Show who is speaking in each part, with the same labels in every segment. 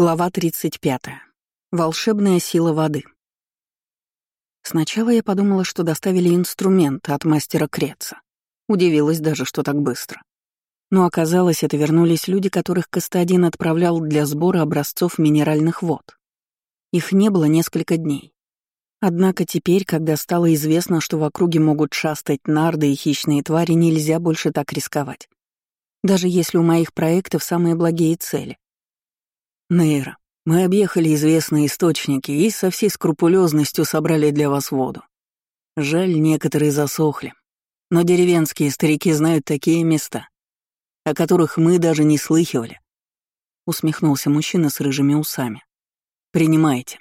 Speaker 1: Глава 35. Волшебная сила воды. Сначала я подумала, что доставили инструмент от мастера Креца. Удивилась даже, что так быстро. Но оказалось, это вернулись люди, которых Кастадин отправлял для сбора образцов минеральных вод. Их не было несколько дней. Однако теперь, когда стало известно, что в округе могут шастать нарды и хищные твари, нельзя больше так рисковать. Даже если у моих проектов самые благие цели. Нейра, мы объехали известные источники и со всей скрупулезностью собрали для вас воду. Жаль, некоторые засохли. Но деревенские старики знают такие места, о которых мы даже не слыхивали. Усмехнулся мужчина с рыжими усами. Принимайте.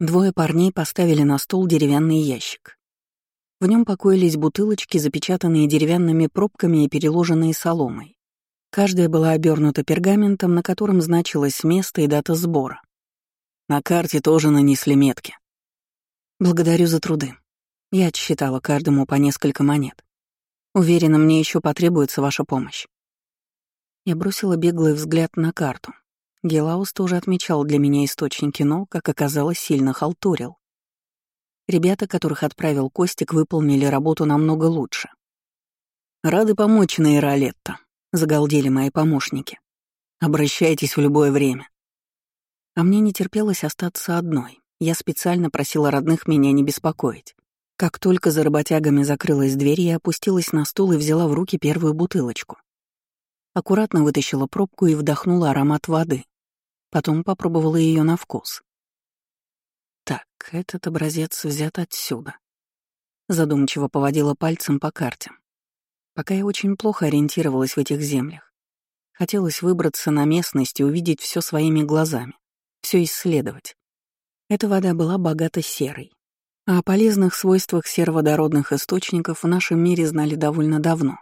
Speaker 1: Двое парней поставили на стол деревянный ящик. В нем покоились бутылочки, запечатанные деревянными пробками и переложенные соломой. Каждая была обернута пергаментом, на котором значилось место и дата сбора. На карте тоже нанесли метки. Благодарю за труды. Я отсчитала каждому по несколько монет. Уверена, мне еще потребуется ваша помощь. Я бросила беглый взгляд на карту. Гелаус тоже отмечал для меня источники, но, как оказалось, сильно халтурил. Ребята, которых отправил Костик, выполнили работу намного лучше. «Рады помочь, Нейра Летта», — загалдели мои помощники. «Обращайтесь в любое время». А мне не терпелось остаться одной. Я специально просила родных меня не беспокоить. Как только за работягами закрылась дверь, я опустилась на стул и взяла в руки первую бутылочку. Аккуратно вытащила пробку и вдохнула аромат воды. Потом попробовала ее на вкус. Так, этот образец взят отсюда. Задумчиво поводила пальцем по карте. Пока я очень плохо ориентировалась в этих землях. Хотелось выбраться на местность и увидеть все своими глазами, все исследовать. Эта вода была богата серой. А о полезных свойствах сероводородных источников в нашем мире знали довольно давно.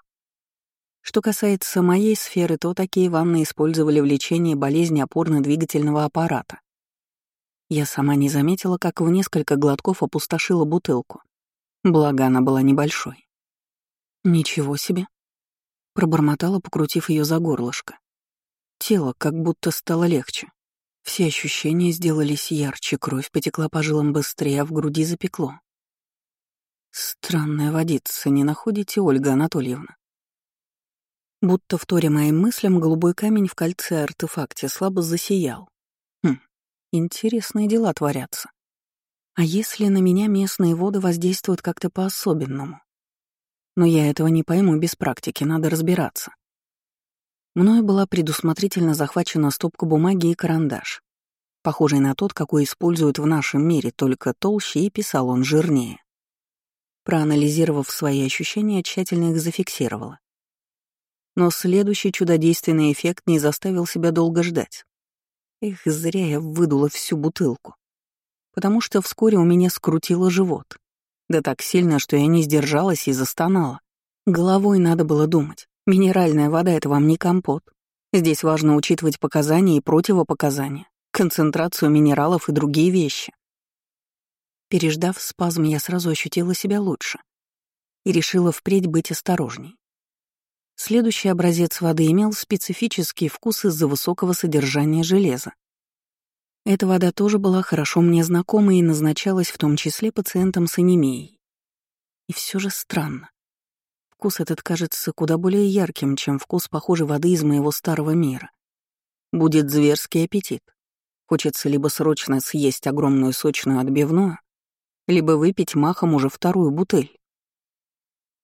Speaker 1: Что касается моей сферы, то такие ванны использовали в лечении болезни опорно-двигательного аппарата. Я сама не заметила, как в несколько глотков опустошила бутылку. Благо, она была небольшой. «Ничего себе!» — пробормотала, покрутив ее за горлышко. Тело как будто стало легче. Все ощущения сделались ярче, кровь потекла по жилам быстрее, а в груди запекло. Странная водица, не находите, Ольга Анатольевна? Будто в торе моим мыслям голубой камень в кольце артефакте слабо засиял. Хм, интересные дела творятся. А если на меня местные воды воздействуют как-то по-особенному? Но я этого не пойму без практики, надо разбираться. Мною была предусмотрительно захвачена стопка бумаги и карандаш, похожий на тот, какой используют в нашем мире, только толще и писал он жирнее. Проанализировав свои ощущения, тщательно их зафиксировала. Но следующий чудодейственный эффект не заставил себя долго ждать. Эх, зря я выдула всю бутылку. Потому что вскоре у меня скрутило живот. Да так сильно, что я не сдержалась и застонала. Головой надо было думать. Минеральная вода — это вам не компот. Здесь важно учитывать показания и противопоказания, концентрацию минералов и другие вещи. Переждав спазм, я сразу ощутила себя лучше и решила впредь быть осторожней. Следующий образец воды имел специфический вкус из-за высокого содержания железа. Эта вода тоже была хорошо мне знакома и назначалась в том числе пациентам с анемией. И все же странно. Вкус этот кажется куда более ярким, чем вкус похожей воды из моего старого мира. Будет зверский аппетит. Хочется либо срочно съесть огромную сочную отбивную, либо выпить махом уже вторую бутыль.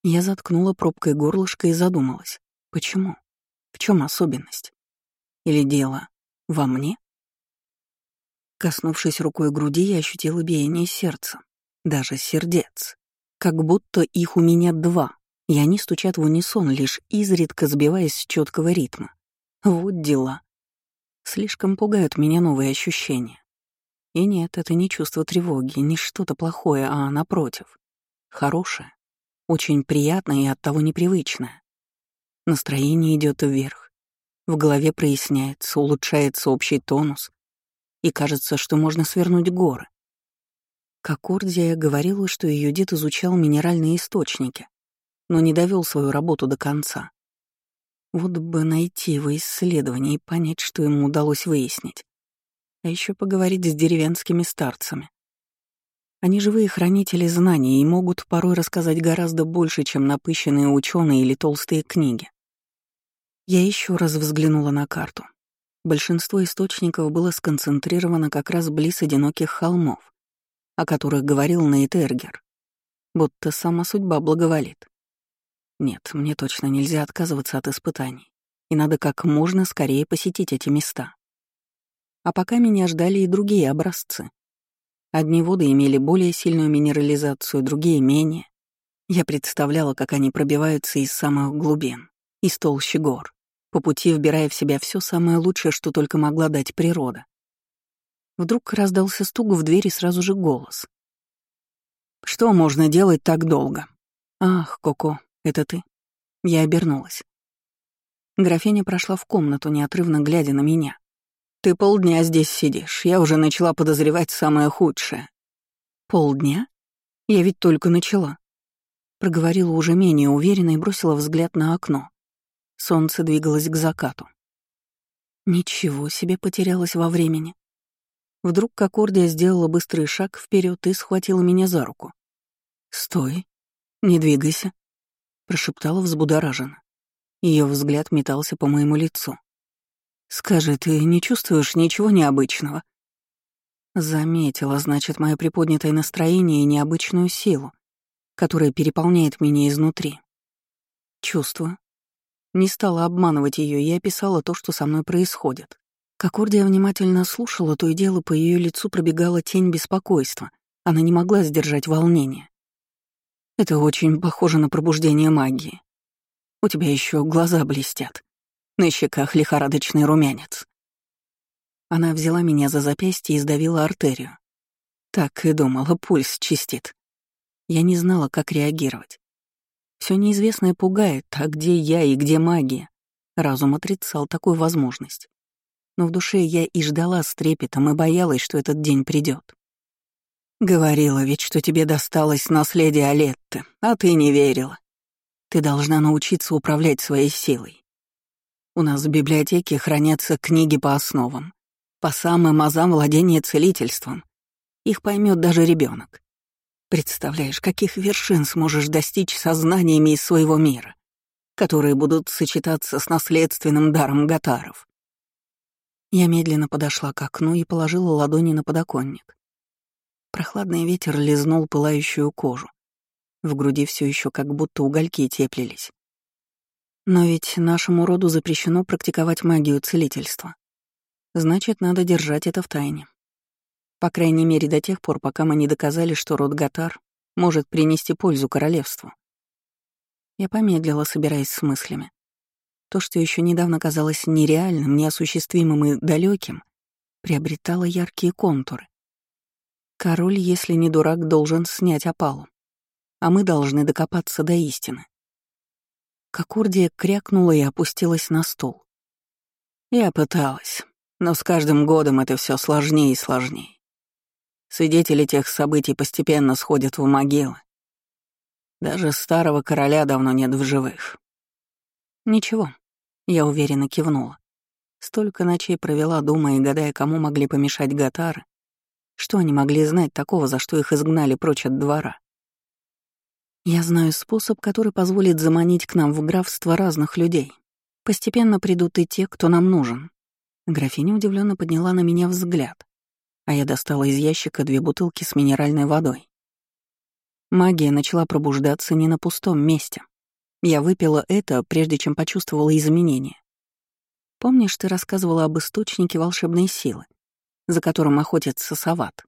Speaker 1: Я заткнула пробкой горлышко и задумалась. Почему? В чем особенность? Или дело во мне? Коснувшись рукой груди, я ощутила биение сердца, даже сердец. Как будто их у меня два, и они стучат в унисон, лишь изредка сбиваясь с четкого ритма. Вот дела. Слишком пугают меня новые ощущения. И нет, это не чувство тревоги, не что-то плохое, а напротив. Хорошее, очень приятное и оттого непривычное. Настроение идет вверх. В голове проясняется, улучшается общий тонус, и кажется, что можно свернуть горы. Как Ордия говорила, что ее дед изучал минеральные источники, но не довел свою работу до конца. Вот бы найти его исследование и понять, что ему удалось выяснить. А еще поговорить с деревенскими старцами. Они живые хранители знаний и могут порой рассказать гораздо больше, чем напыщенные ученые или толстые книги. Я еще раз взглянула на карту. Большинство источников было сконцентрировано как раз близ одиноких холмов, о которых говорил Нейтергер, будто сама судьба благоволит. Нет, мне точно нельзя отказываться от испытаний, и надо как можно скорее посетить эти места. А пока меня ждали и другие образцы. Одни воды имели более сильную минерализацию, другие — менее. Я представляла, как они пробиваются из самых глубин, из толщи гор по пути вбирая в себя все самое лучшее, что только могла дать природа. Вдруг раздался стук в дверь и сразу же голос. «Что можно делать так долго?» «Ах, Коко, это ты?» Я обернулась. Графиня прошла в комнату, неотрывно глядя на меня. «Ты полдня здесь сидишь, я уже начала подозревать самое худшее». «Полдня? Я ведь только начала». Проговорила уже менее уверенно и бросила взгляд на окно. Солнце двигалось к закату. Ничего себе потерялась во времени. Вдруг Кокордия сделала быстрый шаг вперед и схватила меня за руку. «Стой, не двигайся», — прошептала взбудораженно. Ее взгляд метался по моему лицу. «Скажи, ты не чувствуешь ничего необычного?» Заметила, значит, мое приподнятое настроение и необычную силу, которая переполняет меня изнутри. Чувствую. Не стала обманывать ее и описала то, что со мной происходит. Как Ордия внимательно слушала, то и дело по ее лицу пробегала тень беспокойства. Она не могла сдержать волнение. Это очень похоже на пробуждение магии. У тебя еще глаза блестят. На щеках лихорадочный румянец. Она взяла меня за запястье и сдавила артерию. Так и думала, пульс чистит. Я не знала, как реагировать. Все неизвестное пугает, а где я и где магия? Разум отрицал такую возможность. Но в душе я и ждала с трепетом и боялась, что этот день придет. Говорила ведь, что тебе досталось наследие Алетты, а ты не верила. Ты должна научиться управлять своей силой. У нас в библиотеке хранятся книги по основам, по самым азам владения целительством. Их поймет даже ребенок. Представляешь, каких вершин сможешь достичь сознаниями из своего мира, которые будут сочетаться с наследственным даром гатаров. Я медленно подошла к окну и положила ладони на подоконник. Прохладный ветер лизнул пылающую кожу. В груди все еще как будто угольки теплились. Но ведь нашему роду запрещено практиковать магию целительства. Значит, надо держать это в тайне. По крайней мере, до тех пор, пока мы не доказали, что род Гатар может принести пользу королевству. Я помедлила, собираясь с мыслями. То, что еще недавно казалось нереальным, неосуществимым и далеким, приобретало яркие контуры. Король, если не дурак, должен снять опалу. А мы должны докопаться до истины. Кокурдия крякнула и опустилась на стол. Я пыталась, но с каждым годом это все сложнее и сложнее. Свидетели тех событий постепенно сходят в могилы. Даже старого короля давно нет в живых. Ничего, я уверенно кивнула. Столько ночей провела, думая и гадая, кому могли помешать гатары, что они могли знать такого, за что их изгнали прочь от двора. Я знаю способ, который позволит заманить к нам в графство разных людей. Постепенно придут и те, кто нам нужен. Графиня удивленно подняла на меня взгляд а я достала из ящика две бутылки с минеральной водой. Магия начала пробуждаться не на пустом месте. Я выпила это, прежде чем почувствовала изменения. Помнишь, ты рассказывала об источнике волшебной силы, за которым охотится Сават?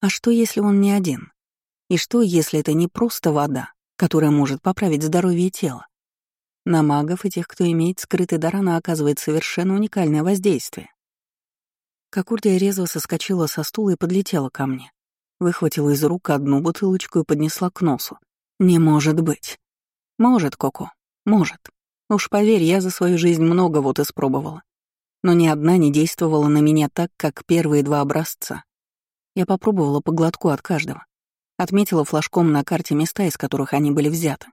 Speaker 1: А что, если он не один? И что, если это не просто вода, которая может поправить здоровье тела? На магов и тех, кто имеет скрытый дар, она оказывает совершенно уникальное воздействие. Кокурдия резво соскочила со стула и подлетела ко мне. Выхватила из рук одну бутылочку и поднесла к носу. «Не может быть». «Может, Коко, может. Уж поверь, я за свою жизнь много вот испробовала. Но ни одна не действовала на меня так, как первые два образца. Я попробовала по глотку от каждого. Отметила флажком на карте места, из которых они были взяты.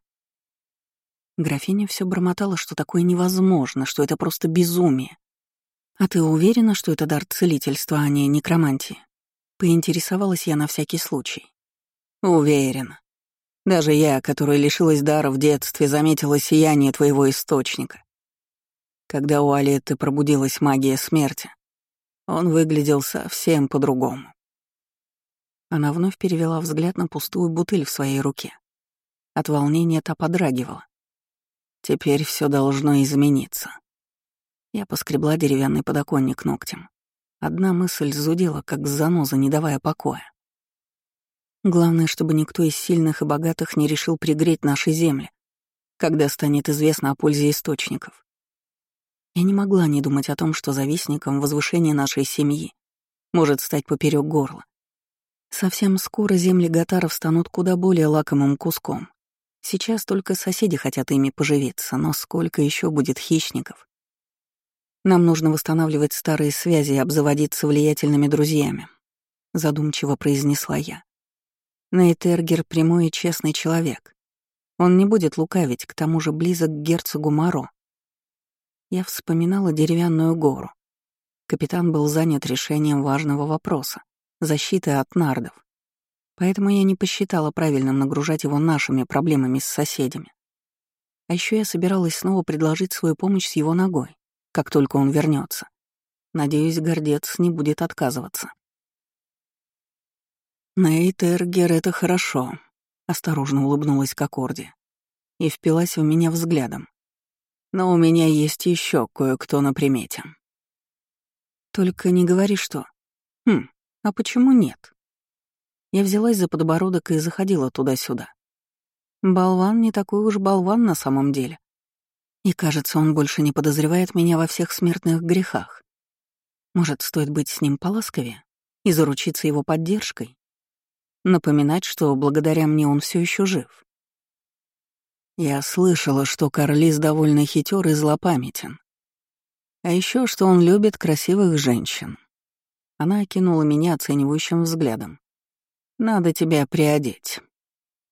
Speaker 1: Графиня все бормотала, что такое невозможно, что это просто безумие. «А ты уверена, что это дар целительства, а не некромантии?» Поинтересовалась я на всякий случай.
Speaker 2: «Уверена. Даже я, которая лишилась дара в детстве, заметила сияние твоего источника. Когда у Алиетты пробудилась магия смерти, он выглядел совсем по-другому.
Speaker 1: Она вновь перевела взгляд на пустую бутыль в своей руке. От волнения та подрагивала.
Speaker 2: Теперь все должно измениться.
Speaker 1: Я поскребла деревянный подоконник ногтем. Одна мысль зудела, как заноза, не давая покоя. Главное, чтобы никто из сильных и богатых не решил пригреть наши земли, когда станет известно о пользе источников. Я не могла не думать о том, что завистником возвышение нашей семьи может стать поперек горла. Совсем скоро земли гатаров станут куда более лакомым куском. Сейчас только соседи хотят ими поживиться, но сколько еще будет хищников? Нам нужно восстанавливать старые связи и обзаводиться влиятельными друзьями, задумчиво произнесла я. Нейтергер — прямой и честный человек. Он не будет лукавить, к тому же близок к герцогу Маро. Я вспоминала деревянную гору. Капитан был занят решением важного вопроса — защиты от нардов. Поэтому я не посчитала правильным нагружать его нашими проблемами с соседями. А еще я собиралась снова предложить свою помощь с его ногой, как только он вернется. Надеюсь, гордец не будет отказываться.
Speaker 2: «Нейтергер — это хорошо», — осторожно улыбнулась Кокорди и впилась в меня взглядом. Но у меня есть еще кое-кто на примете.
Speaker 1: Только не говори, что... Хм, а почему нет? Я взялась за подбородок и заходила туда-сюда. Болван не такой уж болван на самом деле. И кажется, он больше не подозревает меня во всех смертных грехах. Может, стоит быть с ним поласковее и заручиться его поддержкой? Напоминать, что благодаря мне он все еще жив.
Speaker 2: Я слышала, что Карлис довольно хитер и злопамятен. А еще, что он любит красивых женщин. Она окинула меня оценивающим взглядом. «Надо тебя приодеть».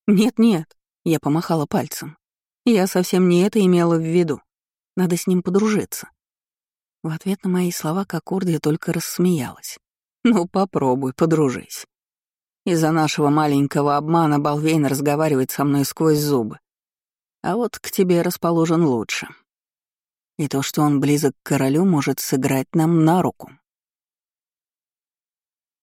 Speaker 1: «Нет-нет», — я помахала пальцем. «Я совсем не это имела в виду. Надо с ним подружиться». В ответ на мои слова Кокордия только рассмеялась. «Ну, попробуй, подружись. Из-за нашего маленького обмана Балвейн разговаривает со мной сквозь зубы. А вот к тебе расположен лучше. И то, что он близок к королю, может сыграть нам на руку.